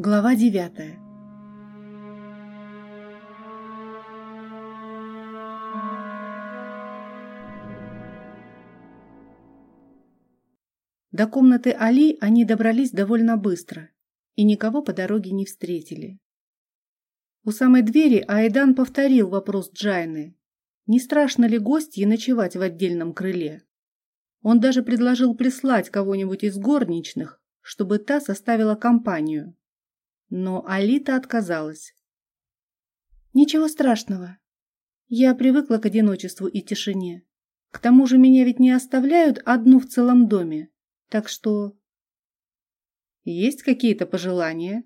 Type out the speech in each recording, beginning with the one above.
Глава девятая До комнаты Али они добрались довольно быстро и никого по дороге не встретили. У самой двери Айдан повторил вопрос Джайны, не страшно ли гостье ночевать в отдельном крыле. Он даже предложил прислать кого-нибудь из горничных, чтобы та составила компанию. Но Алита отказалась. «Ничего страшного. Я привыкла к одиночеству и тишине. К тому же меня ведь не оставляют одну в целом доме. Так что...» «Есть какие-то пожелания?»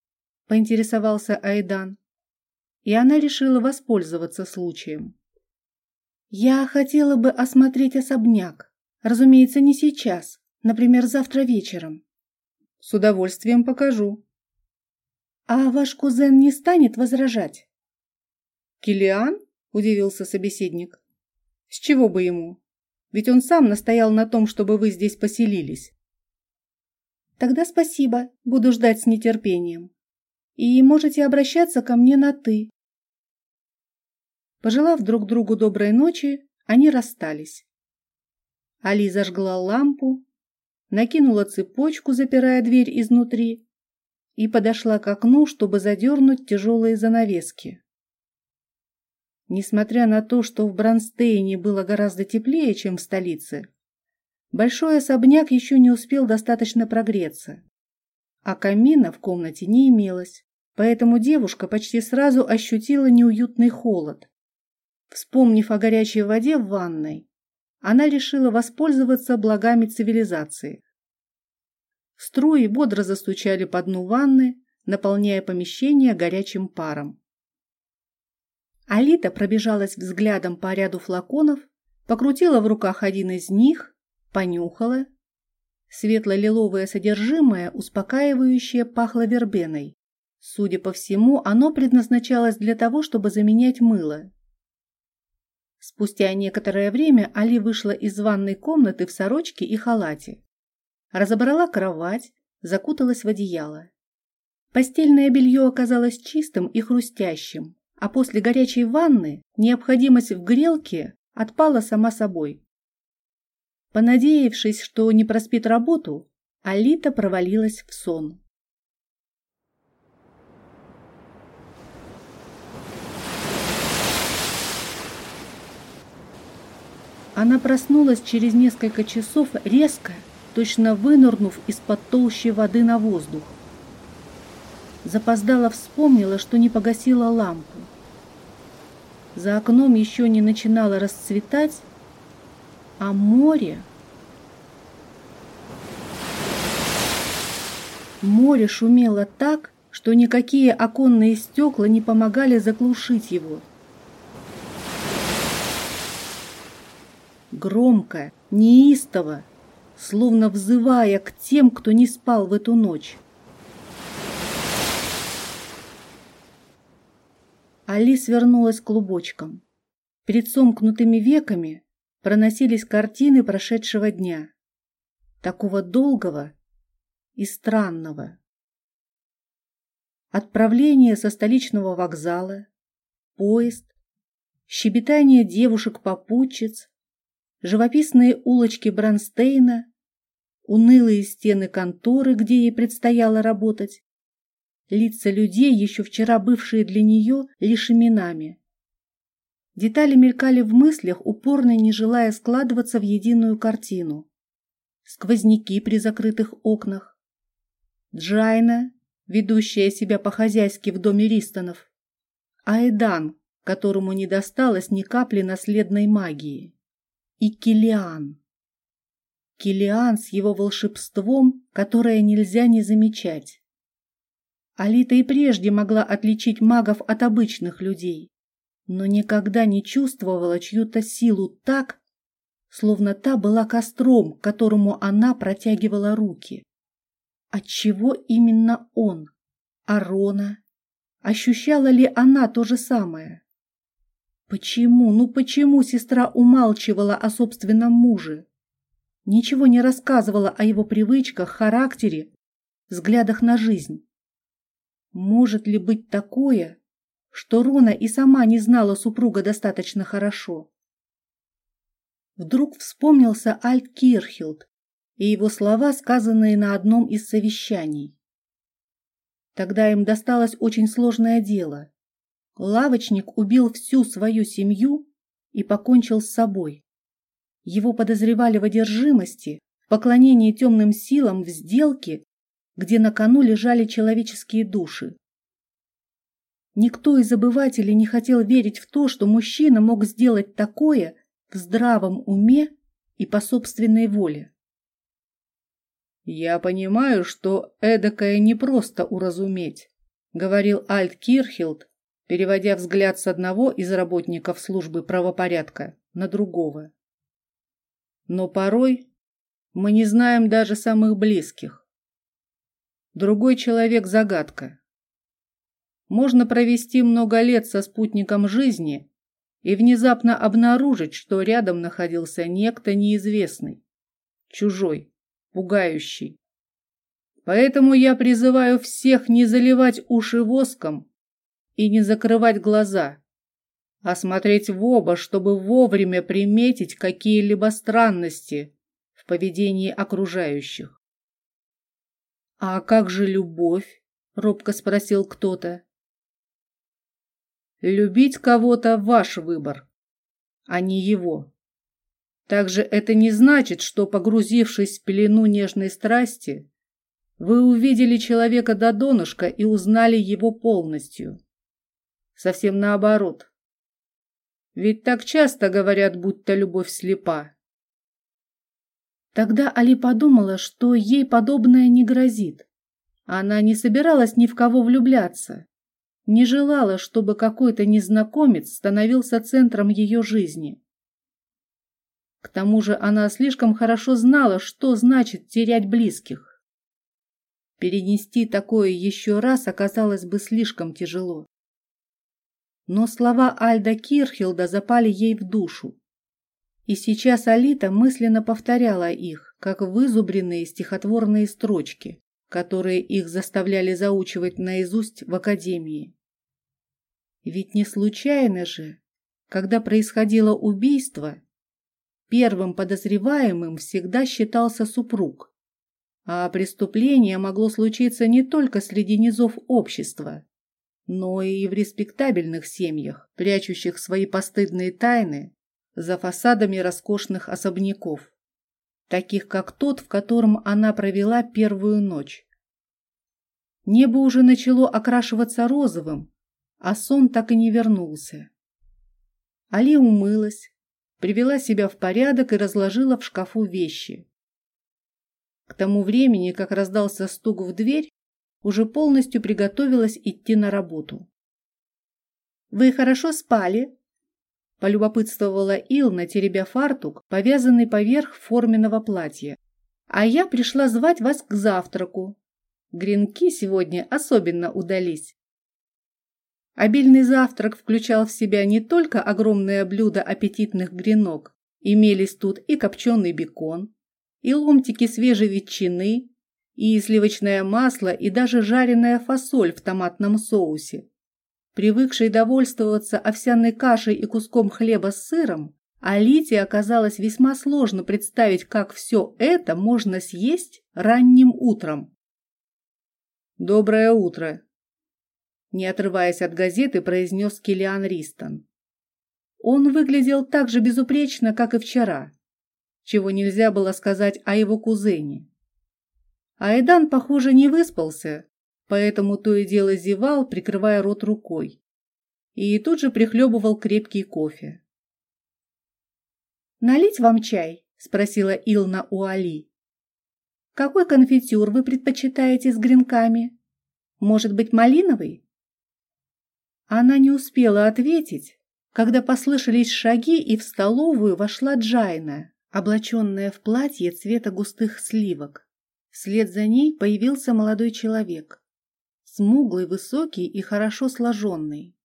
— поинтересовался Айдан. И она решила воспользоваться случаем. «Я хотела бы осмотреть особняк. Разумеется, не сейчас. Например, завтра вечером. С удовольствием покажу. А ваш кузен не станет возражать? Килиан? Удивился собеседник. С чего бы ему? Ведь он сам настоял на том, чтобы вы здесь поселились. Тогда спасибо, буду ждать с нетерпением. И можете обращаться ко мне на «ты». Пожелав друг другу доброй ночи, они расстались. Али зажгла лампу, накинула цепочку, запирая дверь изнутри, и подошла к окну, чтобы задернуть тяжелые занавески. Несмотря на то, что в Бронстейне было гораздо теплее, чем в столице, большой особняк еще не успел достаточно прогреться, а камина в комнате не имелось, поэтому девушка почти сразу ощутила неуютный холод. Вспомнив о горячей воде в ванной, она решила воспользоваться благами цивилизации. Струи бодро застучали по дну ванны, наполняя помещение горячим паром. Алита пробежалась взглядом по ряду флаконов, покрутила в руках один из них, понюхала. Светло-лиловое содержимое, успокаивающее, пахло вербеной. Судя по всему, оно предназначалось для того, чтобы заменять мыло. Спустя некоторое время Али вышла из ванной комнаты в сорочке и халате. Разобрала кровать, закуталась в одеяло. Постельное белье оказалось чистым и хрустящим, а после горячей ванны необходимость в грелке отпала сама собой. Понадеявшись, что не проспит работу, Алита провалилась в сон. Она проснулась через несколько часов резко, точно вынырнув из-под толщи воды на воздух. Запоздала вспомнила, что не погасила лампу. За окном еще не начинало расцветать, а море... Море шумело так, что никакие оконные стекла не помогали заглушить его. громко, неистово, словно взывая к тем, кто не спал в эту ночь. Али свернулась клубочком. Перед сомкнутыми веками проносились картины прошедшего дня, такого долгого и странного. Отправление со столичного вокзала, поезд, щебетание девушек-попутчиц, живописные улочки Бронстейна, унылые стены конторы, где ей предстояло работать, лица людей, еще вчера бывшие для нее лишь именами. Детали мелькали в мыслях, упорно не желая складываться в единую картину. Сквозняки при закрытых окнах. Джайна, ведущая себя по-хозяйски в доме Ристонов. Айдан, которому не досталось ни капли наследной магии и Килиан. Килиан с его волшебством, которое нельзя не замечать. Алита и прежде могла отличить магов от обычных людей, но никогда не чувствовала чью-то силу так, словно та была костром, к которому она протягивала руки. Отчего именно он? Арона? Ощущала ли она то же самое? Почему, ну почему сестра умалчивала о собственном муже? Ничего не рассказывала о его привычках, характере, взглядах на жизнь. Может ли быть такое, что Рона и сама не знала супруга достаточно хорошо? Вдруг вспомнился Альт Кирхилд и его слова, сказанные на одном из совещаний. Тогда им досталось очень сложное дело. Лавочник убил всю свою семью и покончил с собой. Его подозревали в одержимости, в поклонении темным силам, в сделке, где на кону лежали человеческие души. Никто из обывателей не хотел верить в то, что мужчина мог сделать такое в здравом уме и по собственной воле. «Я понимаю, что эдакое непросто уразуметь», — говорил Альт Кирхилд, переводя взгляд с одного из работников службы правопорядка на другого. «Но порой мы не знаем даже самых близких. Другой человек — загадка. Можно провести много лет со спутником жизни и внезапно обнаружить, что рядом находился некто неизвестный, чужой, пугающий. Поэтому я призываю всех не заливать уши воском и не закрывать глаза, а смотреть в оба, чтобы вовремя приметить какие-либо странности в поведении окружающих. «А как же любовь?» — робко спросил кто-то. Любить кого-то – ваш выбор, а не его. Также это не значит, что, погрузившись в пелену нежной страсти, вы увидели человека до донышка и узнали его полностью. Совсем наоборот. Ведь так часто говорят, будто любовь слепа. Тогда Али подумала, что ей подобное не грозит. Она не собиралась ни в кого влюбляться не желала, чтобы какой-то незнакомец становился центром ее жизни. К тому же она слишком хорошо знала, что значит терять близких. Перенести такое еще раз оказалось бы слишком тяжело. Но слова Альда Кирхилда запали ей в душу. И сейчас Алита мысленно повторяла их, как вызубренные стихотворные строчки которые их заставляли заучивать наизусть в академии. Ведь не случайно же, когда происходило убийство, первым подозреваемым всегда считался супруг, а преступление могло случиться не только среди низов общества, но и в респектабельных семьях, прячущих свои постыдные тайны за фасадами роскошных особняков таких как тот, в котором она провела первую ночь. Небо уже начало окрашиваться розовым, а сон так и не вернулся. Али умылась, привела себя в порядок и разложила в шкафу вещи. К тому времени, как раздался стук в дверь, уже полностью приготовилась идти на работу. «Вы хорошо спали?» полюбопытствовала Илна, теребя фартук, повязанный поверх форменного платья. А я пришла звать вас к завтраку. Гренки сегодня особенно удались. Обильный завтрак включал в себя не только огромное блюдо аппетитных гренок, имелись тут и копченый бекон, и ломтики свежей ветчины, и сливочное масло, и даже жареная фасоль в томатном соусе. Привыкшей довольствоваться овсяной кашей и куском хлеба с сыром, Алите оказалось весьма сложно представить, как все это можно съесть ранним утром. «Доброе утро!» Не отрываясь от газеты, произнес Килиан Ристон. Он выглядел так же безупречно, как и вчера, чего нельзя было сказать о его кузене. Айдан, похоже, не выспался, поэтому то и дело зевал, прикрывая рот рукой, и тут же прихлебывал крепкий кофе. «Налить вам чай?» – спросила Илна у Али. «Какой конфитюр вы предпочитаете с гренками? Может быть, малиновый?» Она не успела ответить, когда послышались шаги, и в столовую вошла Джайна, облаченная в платье цвета густых сливок. Вслед за ней появился молодой человек смуглый, высокий и хорошо сложенный,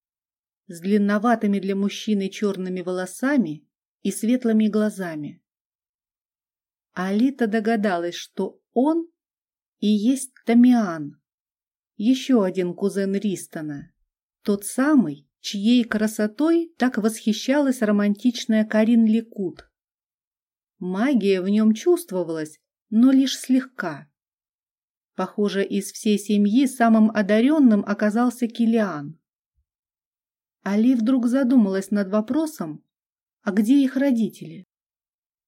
с длинноватыми для мужчины черными волосами и светлыми глазами. Алита догадалась, что он и есть Тамиан, еще один кузен Ристона. Тот самый, чьей красотой так восхищалась романтичная Карин Ликут. Магия в нем чувствовалась, но лишь слегка. Похоже, из всей семьи самым одаренным оказался Килиан. Али вдруг задумалась над вопросом, а где их родители?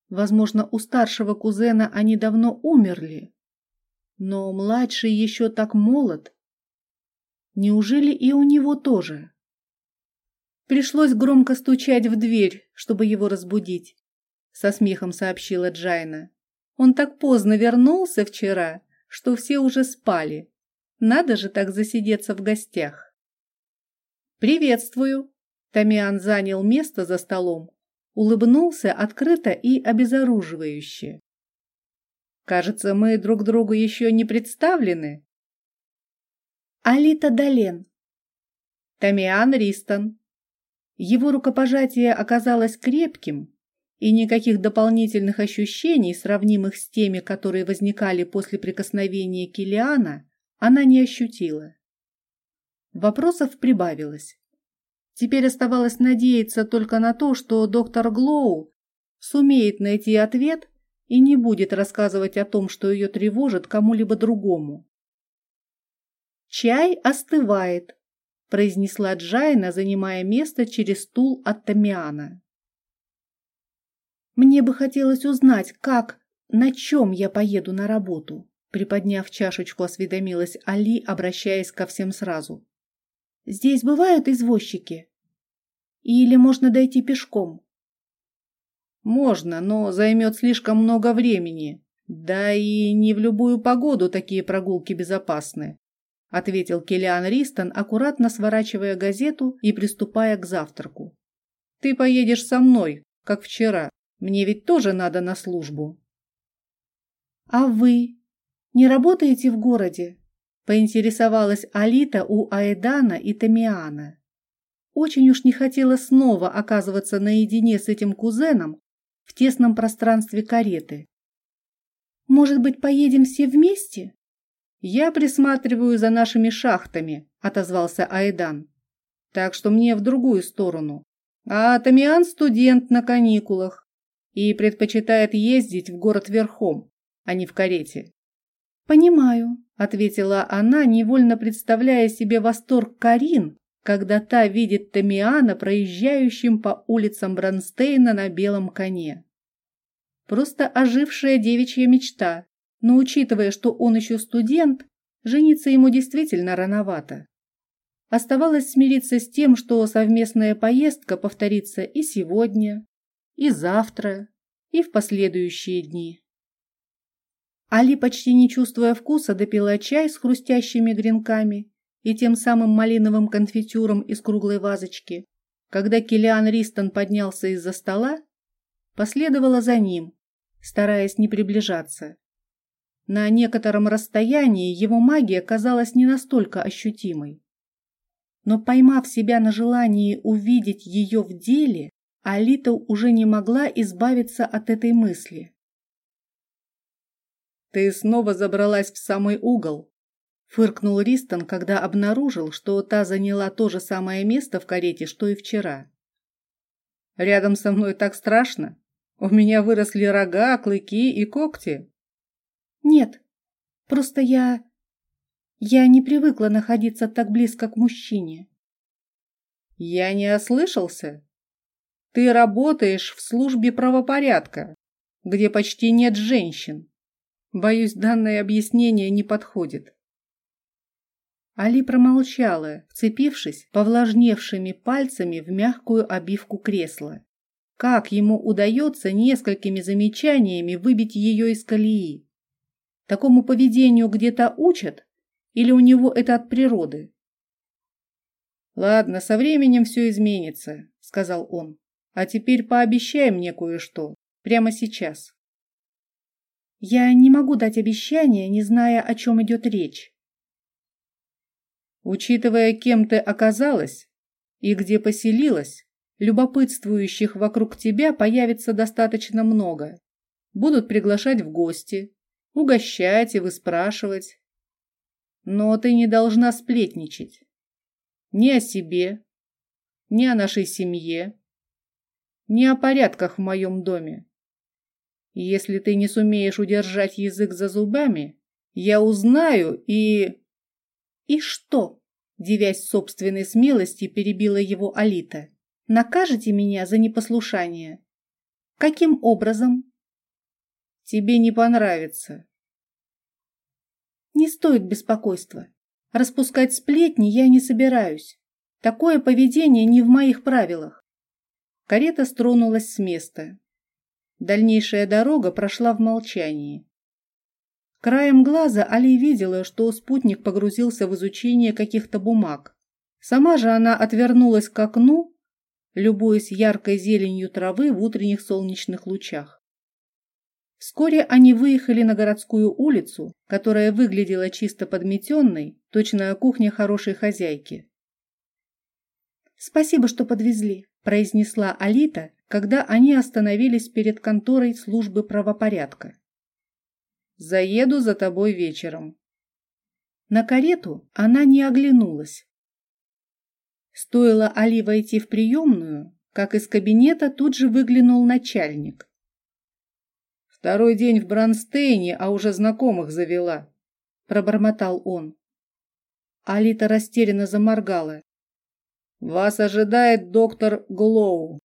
Возможно, у старшего кузена они давно умерли, но младший еще так молод. Неужели и у него тоже? Пришлось громко стучать в дверь, чтобы его разбудить, со смехом сообщила Джайна. Он так поздно вернулся вчера, что все уже спали. Надо же так засидеться в гостях. «Приветствую!» Тамиан занял место за столом, улыбнулся открыто и обезоруживающе. «Кажется, мы друг другу еще не представлены». «Алита Долен». «Тамиан Ристон». Его рукопожатие оказалось крепким, и никаких дополнительных ощущений, сравнимых с теми, которые возникали после прикосновения Килиана, она не ощутила. Вопросов прибавилось. Теперь оставалось надеяться только на то, что доктор Глоу сумеет найти ответ и не будет рассказывать о том, что ее тревожит кому-либо другому. «Чай остывает», – произнесла Джайна, занимая место через стул от Тамиана. «Мне бы хотелось узнать, как, на чем я поеду на работу», – приподняв чашечку, осведомилась Али, обращаясь ко всем сразу. Здесь бывают извозчики? Или можно дойти пешком? Можно, но займет слишком много времени. Да и не в любую погоду такие прогулки безопасны, ответил Келиан Ристон, аккуратно сворачивая газету и приступая к завтраку. Ты поедешь со мной, как вчера. Мне ведь тоже надо на службу. А вы не работаете в городе? Поинтересовалась Алита у Аэдана и Тамиана. Очень уж не хотела снова оказываться наедине с этим кузеном в тесном пространстве кареты. «Может быть, поедем все вместе?» «Я присматриваю за нашими шахтами», – отозвался Айдан. «Так что мне в другую сторону. А Тамиан студент на каникулах и предпочитает ездить в город верхом, а не в карете». «Понимаю», — ответила она, невольно представляя себе восторг Карин, когда та видит Тамиана, проезжающим по улицам Бронстейна на белом коне. Просто ожившая девичья мечта, но учитывая, что он еще студент, жениться ему действительно рановато. Оставалось смириться с тем, что совместная поездка повторится и сегодня, и завтра, и в последующие дни. Али, почти не чувствуя вкуса, допила чай с хрустящими гренками и тем самым малиновым конфитюром из круглой вазочки. Когда Килиан Ристон поднялся из-за стола, последовала за ним, стараясь не приближаться. На некотором расстоянии его магия казалась не настолько ощутимой. Но поймав себя на желании увидеть ее в деле, Алита уже не могла избавиться от этой мысли. «Ты снова забралась в самый угол», – фыркнул Ристон, когда обнаружил, что та заняла то же самое место в карете, что и вчера. «Рядом со мной так страшно. У меня выросли рога, клыки и когти». «Нет, просто я... я не привыкла находиться так близко к мужчине». «Я не ослышался. Ты работаешь в службе правопорядка, где почти нет женщин. Боюсь, данное объяснение не подходит. Али промолчала, вцепившись повлажневшими пальцами в мягкую обивку кресла. Как ему удается несколькими замечаниями выбить ее из колеи? Такому поведению где-то учат? Или у него это от природы? «Ладно, со временем все изменится», — сказал он. «А теперь пообещай мне кое-что. Прямо сейчас». Я не могу дать обещания, не зная, о чем идет речь. Учитывая, кем ты оказалась и где поселилась, любопытствующих вокруг тебя появится достаточно много. Будут приглашать в гости, угощать и выспрашивать. Но ты не должна сплетничать. Ни о себе, ни о нашей семье, ни о порядках в моем доме. Если ты не сумеешь удержать язык за зубами, я узнаю и... И что? Девясь собственной смелости, перебила его Алита. Накажете меня за непослушание? Каким образом? Тебе не понравится. Не стоит беспокойства. Распускать сплетни я не собираюсь. Такое поведение не в моих правилах. Карета стронулась с места. Дальнейшая дорога прошла в молчании. Краем глаза Али видела, что спутник погрузился в изучение каких-то бумаг. Сама же она отвернулась к окну, любуясь яркой зеленью травы в утренних солнечных лучах. Вскоре они выехали на городскую улицу, которая выглядела чисто подметенной, точная кухня хорошей хозяйки. «Спасибо, что подвезли», – произнесла Алита, когда они остановились перед конторой службы правопорядка. «Заеду за тобой вечером». На карету она не оглянулась. Стоило Али войти в приемную, как из кабинета тут же выглянул начальник. Второй день в Бронстейне, а уже знакомых завела, пробормотал он. Алита растерянно заморгала. Вас ожидает доктор Глоу.